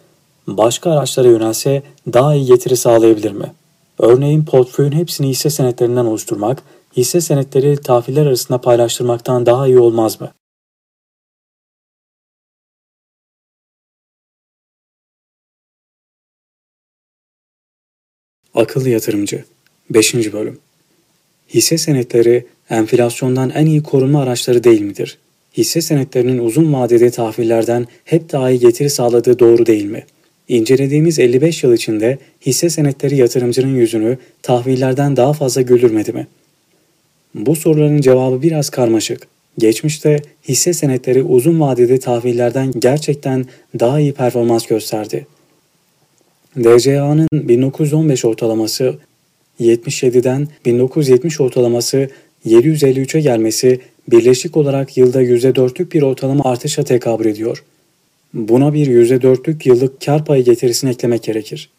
Speaker 1: başka araçlara yönelse daha iyi getiri sağlayabilir mi? Örneğin portföyün hepsini hisse senetlerinden oluşturmak, hisse senetleri tahviller arasında paylaştırmaktan daha iyi olmaz mı? Akıllı Yatırımcı 5. Bölüm Hisse senetleri enflasyondan en iyi korunma araçları değil midir? Hisse senetlerinin uzun vadede tahvillerden hep daha iyi getiri sağladığı doğru değil mi? İncelediğimiz 55 yıl içinde hisse senetleri yatırımcının yüzünü tahvillerden daha fazla güldürmedi mi? Bu soruların cevabı biraz karmaşık. Geçmişte hisse senetleri uzun vadede tahvillerden gerçekten daha iyi performans gösterdi. DCA'nın 1915 ortalaması 77'den 1970 ortalaması 753'e gelmesi birleşik olarak yılda %4'lük bir ortalama artışa tekabül ediyor. Buna bir %4'lük yıllık kar payı getirisini eklemek gerekir.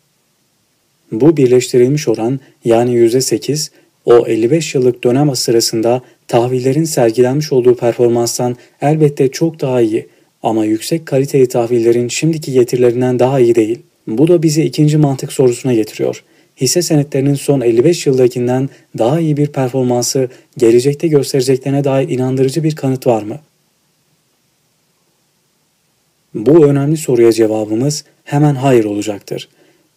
Speaker 1: Bu birleştirilmiş oran yani %8 o 55 yıllık dönem sırasında tahvillerin sergilenmiş olduğu performanstan elbette çok daha iyi ama yüksek kaliteli tahvillerin şimdiki getirilerinden daha iyi değil. Bu da bizi ikinci mantık sorusuna getiriyor. Hisse senetlerinin son 55 yıldakinden daha iyi bir performansı gelecekte göstereceklerine dair inandırıcı bir kanıt var mı? Bu önemli soruya cevabımız hemen hayır olacaktır.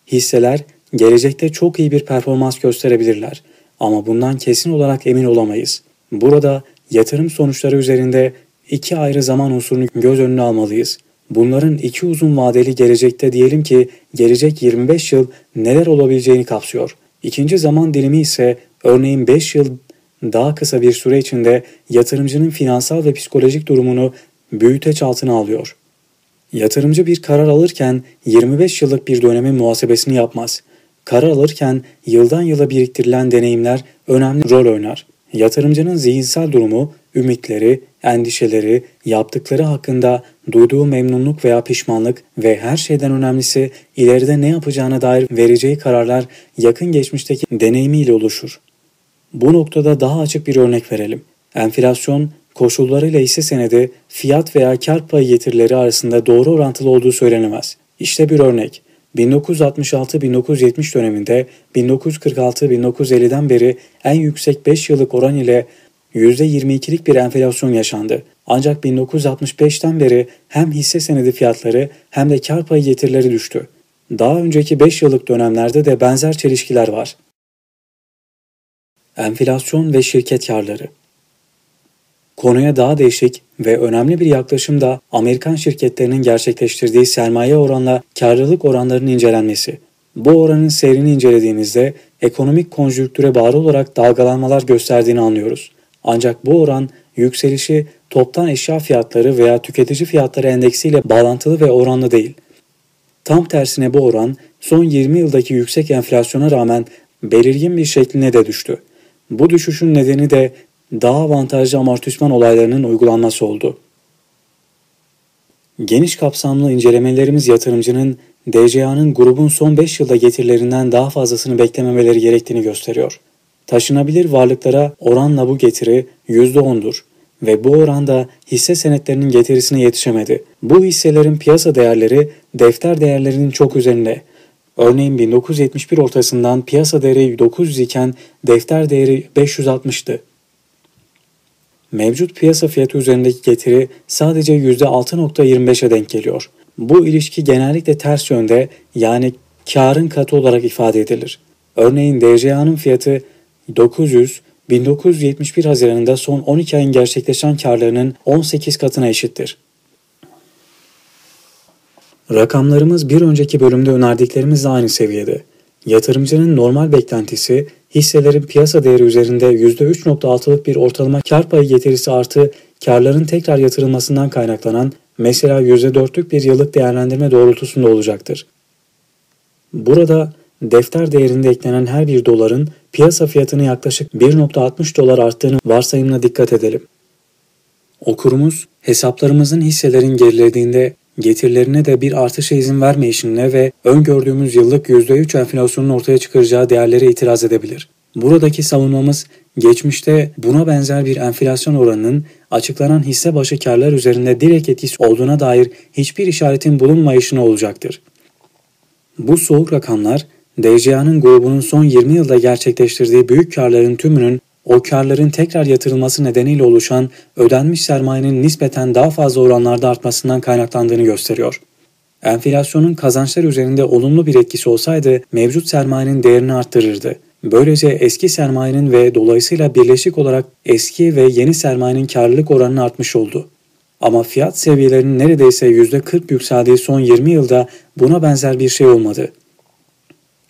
Speaker 1: Hisseler gelecekte çok iyi bir performans gösterebilirler ama bundan kesin olarak emin olamayız. Burada yatırım sonuçları üzerinde iki ayrı zaman unsurunu göz önüne almalıyız. Bunların iki uzun vadeli gelecekte diyelim ki gelecek 25 yıl neler olabileceğini kapsıyor. İkinci zaman dilimi ise örneğin 5 yıl daha kısa bir süre içinde yatırımcının finansal ve psikolojik durumunu büyüteç altına alıyor. Yatırımcı bir karar alırken 25 yıllık bir dönemin muhasebesini yapmaz. Karar alırken yıldan yıla biriktirilen deneyimler önemli rol oynar. Yatırımcının zihinsel durumu, ümitleri, endişeleri, yaptıkları hakkında duyduğu memnunluk veya pişmanlık ve her şeyden önemlisi ileride ne yapacağına dair vereceği kararlar yakın geçmişteki deneyimiyle oluşur. Bu noktada daha açık bir örnek verelim. Enflasyon koşullarıyla hisse senedi fiyat veya kar payı getirileri arasında doğru orantılı olduğu söylenemez. İşte bir örnek. 1966-1970 döneminde 1946-1950'den beri en yüksek 5 yıllık oran ile %22'lik bir enflasyon yaşandı. Ancak 1965'ten beri hem hisse senedi fiyatları hem de kar payı getirileri düştü. Daha önceki 5 yıllık dönemlerde de benzer çelişkiler var. Enflasyon ve şirket karları Konuya daha değişik ve önemli bir yaklaşım da Amerikan şirketlerinin gerçekleştirdiği sermaye oranla karlılık oranlarının incelenmesi. Bu oranın seyrini incelediğimizde ekonomik konjüktüre bağlı olarak dalgalanmalar gösterdiğini anlıyoruz. Ancak bu oran yükselişi toptan eşya fiyatları veya tüketici fiyatları endeksiyle bağlantılı ve oranlı değil. Tam tersine bu oran son 20 yıldaki yüksek enflasyona rağmen belirgin bir şekline de düştü. Bu düşüşün nedeni de daha avantajlı amortisman olaylarının uygulanması oldu. Geniş kapsamlı incelemelerimiz yatırımcının DCA'nın grubun son 5 yılda getirilerinden daha fazlasını beklememeleri gerektiğini gösteriyor. Taşınabilir varlıklara oranla bu getiri %10'dur ve bu oranda hisse senetlerinin getirisine yetişemedi. Bu hisselerin piyasa değerleri defter değerlerinin çok üzerinde. Örneğin 1971 ortasından piyasa değeri 900 iken defter değeri 560'tı. Mevcut piyasa fiyatı üzerindeki getiri sadece %6.25'e denk geliyor. Bu ilişki genellikle ters yönde yani karın katı olarak ifade edilir. Örneğin DCA'nın fiyatı 900 1971 Haziran'ında son 12 ayın gerçekleşen karlarının 18 katına eşittir. Rakamlarımız bir önceki bölümde önerdiklerimizle aynı seviyede. Yatırımcının normal beklentisi hisselerin piyasa değeri üzerinde %3.6'lık bir ortalama kar payı getirisi artı karların tekrar yatırılmasından kaynaklanan mesela %4'lük bir yıllık değerlendirme doğrultusunda olacaktır. Burada defter değerinde eklenen her bir doların piyasa fiyatını yaklaşık 1.60 dolar arttığını varsayımla dikkat edelim. Okurumuz hesaplarımızın hisselerin gerilediğinde getirilerine de bir artışa izin vermeyişine ve öngördüğümüz yıllık %3 enflasyonun ortaya çıkaracağı değerlere itiraz edebilir. Buradaki savunmamız geçmişte buna benzer bir enflasyon oranının açıklanan hisse başı karlar üzerinde direkt etkisi olduğuna dair hiçbir işaretin bulunmayışına olacaktır. Bu soğuk rakamlar DCA'nın grubunun son 20 yılda gerçekleştirdiği büyük karların tümünün o karların tekrar yatırılması nedeniyle oluşan ödenmiş sermayenin nispeten daha fazla oranlarda artmasından kaynaklandığını gösteriyor. Enflasyonun kazançlar üzerinde olumlu bir etkisi olsaydı mevcut sermayenin değerini arttırırdı. Böylece eski sermayenin ve dolayısıyla birleşik olarak eski ve yeni sermayenin karlılık oranı artmış oldu. Ama fiyat seviyelerinin neredeyse %40 yükseldiği son 20 yılda buna benzer bir şey olmadı.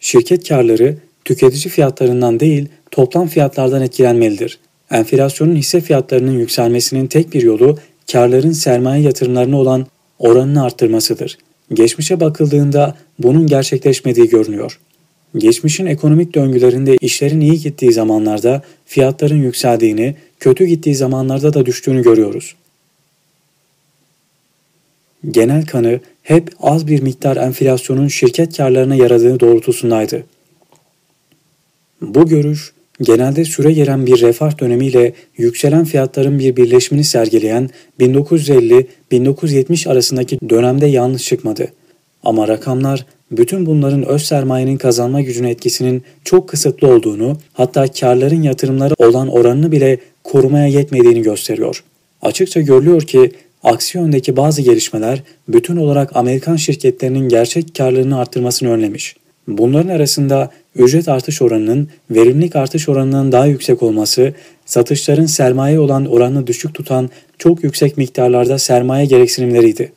Speaker 1: Şirket karları tüketici fiyatlarından değil toplam fiyatlardan etkilenmelidir. Enflasyonun hisse fiyatlarının yükselmesinin tek bir yolu karların sermaye yatırımlarına olan oranını arttırmasıdır. Geçmişe bakıldığında bunun gerçekleşmediği görünüyor. Geçmişin ekonomik döngülerinde işlerin iyi gittiği zamanlarda fiyatların yükseldiğini, kötü gittiği zamanlarda da düştüğünü görüyoruz. Genel kanı hep az bir miktar enflasyonun şirket karlarına yaradığı doğrultusundaydı. Bu görüş, genelde süre gelen bir refah dönemiyle yükselen fiyatların bir birleşimini sergileyen 1950-1970 arasındaki dönemde yanlış çıkmadı. Ama rakamlar bütün bunların öz sermayenin kazanma gücüne etkisinin çok kısıtlı olduğunu hatta karların yatırımlara olan oranını bile korumaya yetmediğini gösteriyor. Açıkça görülüyor ki aksi yöndeki bazı gelişmeler bütün olarak Amerikan şirketlerinin gerçek karlarını arttırmasını önlemiş. Bunların arasında ücret artış oranının verimlilik artış oranından daha yüksek olması, satışların sermaye olan oranını düşük tutan çok yüksek miktarlarda sermaye gereksinimleriydi.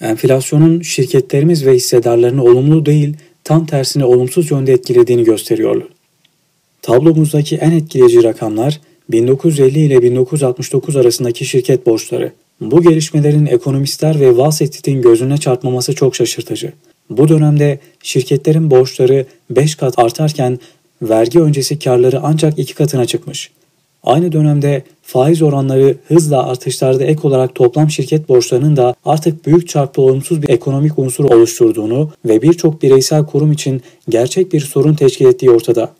Speaker 1: Enflasyonun şirketlerimiz ve hissedarlarını olumlu değil, tam tersine olumsuz yönde etkilediğini gösteriyor. Tablomuzdaki en etkileyici rakamlar 1950 ile 1969 arasındaki şirket borçları. Bu gelişmelerin ekonomistler ve Wall Street'in gözüne çarpmaması çok şaşırtıcı. Bu dönemde şirketlerin borçları 5 kat artarken vergi öncesi karları ancak 2 katına çıkmış. Aynı dönemde faiz oranları hızla artışlarda ek olarak toplam şirket borçlarının da artık büyük çarplı olumsuz bir ekonomik unsur oluşturduğunu ve birçok bireysel kurum için gerçek bir sorun teşkil ettiği ortada.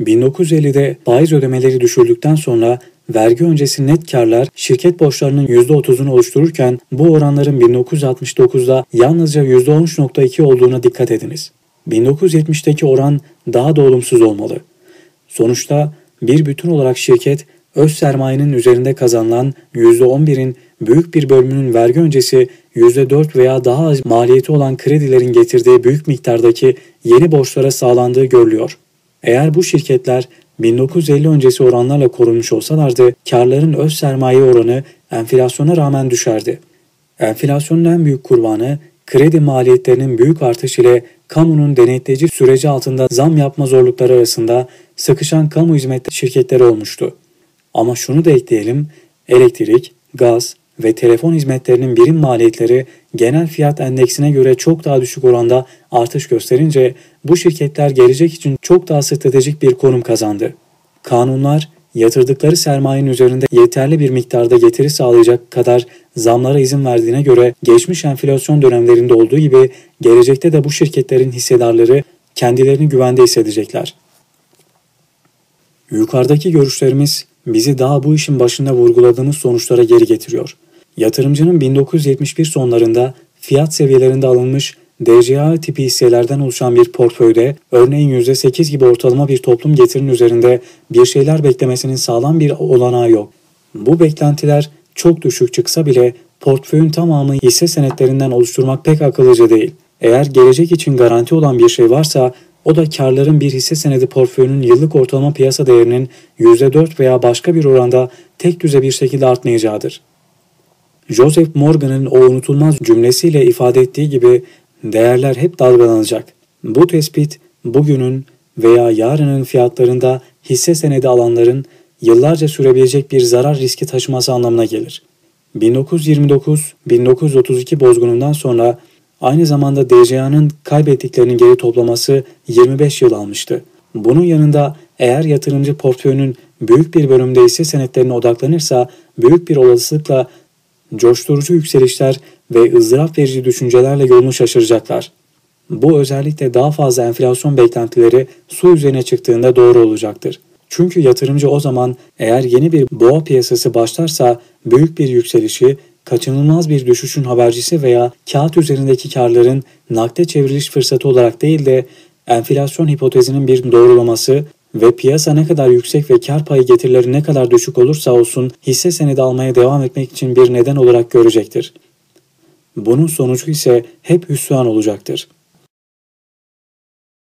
Speaker 1: 1950'de faiz ödemeleri düşürdükten sonra vergi öncesi net karlar şirket borçlarının %30'unu oluştururken bu oranların 1969'da yalnızca %13.2 olduğuna dikkat ediniz. 1970'teki oran daha da olumsuz olmalı. Sonuçta bir bütün olarak şirket öz sermayenin üzerinde kazanılan %11'in büyük bir bölümünün vergi öncesi %4 veya daha az maliyeti olan kredilerin getirdiği büyük miktardaki yeni borçlara sağlandığı görülüyor. Eğer bu şirketler 1950 öncesi oranlarla korunmuş olsalardı karların öz sermaye oranı enflasyona rağmen düşerdi. Enflasyonun en büyük kurbanı kredi maliyetlerinin büyük artış ile kamunun denetleyici süreci altında zam yapma zorlukları arasında sıkışan kamu hizmet şirketleri olmuştu. Ama şunu da ekleyelim, elektrik, gaz ve telefon hizmetlerinin birim maliyetleri genel fiyat endeksine göre çok daha düşük oranda artış gösterince bu şirketler gelecek için çok daha stratejik bir konum kazandı. Kanunlar yatırdıkları sermayenin üzerinde yeterli bir miktarda getiri sağlayacak kadar zamlara izin verdiğine göre geçmiş enflasyon dönemlerinde olduğu gibi gelecekte de bu şirketlerin hissedarları kendilerini güvende hissedecekler. Yukarıdaki görüşlerimiz bizi daha bu işin başında vurguladığımız sonuçlara geri getiriyor. Yatırımcının 1971 sonlarında fiyat seviyelerinde alınmış DCA tipi hisselerden oluşan bir portföyde örneğin %8 gibi ortalama bir toplum getirinin üzerinde bir şeyler beklemesinin sağlam bir olanağı yok. Bu beklentiler çok düşük çıksa bile portföyün tamamı hisse senetlerinden oluşturmak pek akıllıca değil. Eğer gelecek için garanti olan bir şey varsa o da karların bir hisse senedi portföyünün yıllık ortalama piyasa değerinin %4 veya başka bir oranda tek düze bir şekilde artmayacağıdır. Joseph Morgan'ın o unutulmaz cümlesiyle ifade ettiği gibi değerler hep dalgalanacak. Bu tespit bugünün veya yarının fiyatlarında hisse senedi alanların yıllarca sürebilecek bir zarar riski taşıması anlamına gelir. 1929-1932 bozgunundan sonra aynı zamanda DCA'nın kaybettiklerinin geri toplaması 25 yıl almıştı. Bunun yanında eğer yatırımcı portföyünün büyük bir bölümde hisse senetlerine odaklanırsa büyük bir olasılıkla coşturucu yükselişler ve ızdırap verici düşüncelerle yolunu şaşıracaklar. Bu özellikle daha fazla enflasyon beklentileri su üzerine çıktığında doğru olacaktır. Çünkü yatırımcı o zaman eğer yeni bir boğa piyasası başlarsa büyük bir yükselişi, kaçınılmaz bir düşüşün habercisi veya kağıt üzerindeki karların nakde çevriliş fırsatı olarak değil de enflasyon hipotezinin bir doğrulaması ve piyasa ne kadar yüksek ve kar payı getirileri ne kadar düşük olursa olsun hisse senedi almaya devam etmek için bir neden olarak görecektir. Bunun sonucu ise hep hüsran olacaktır.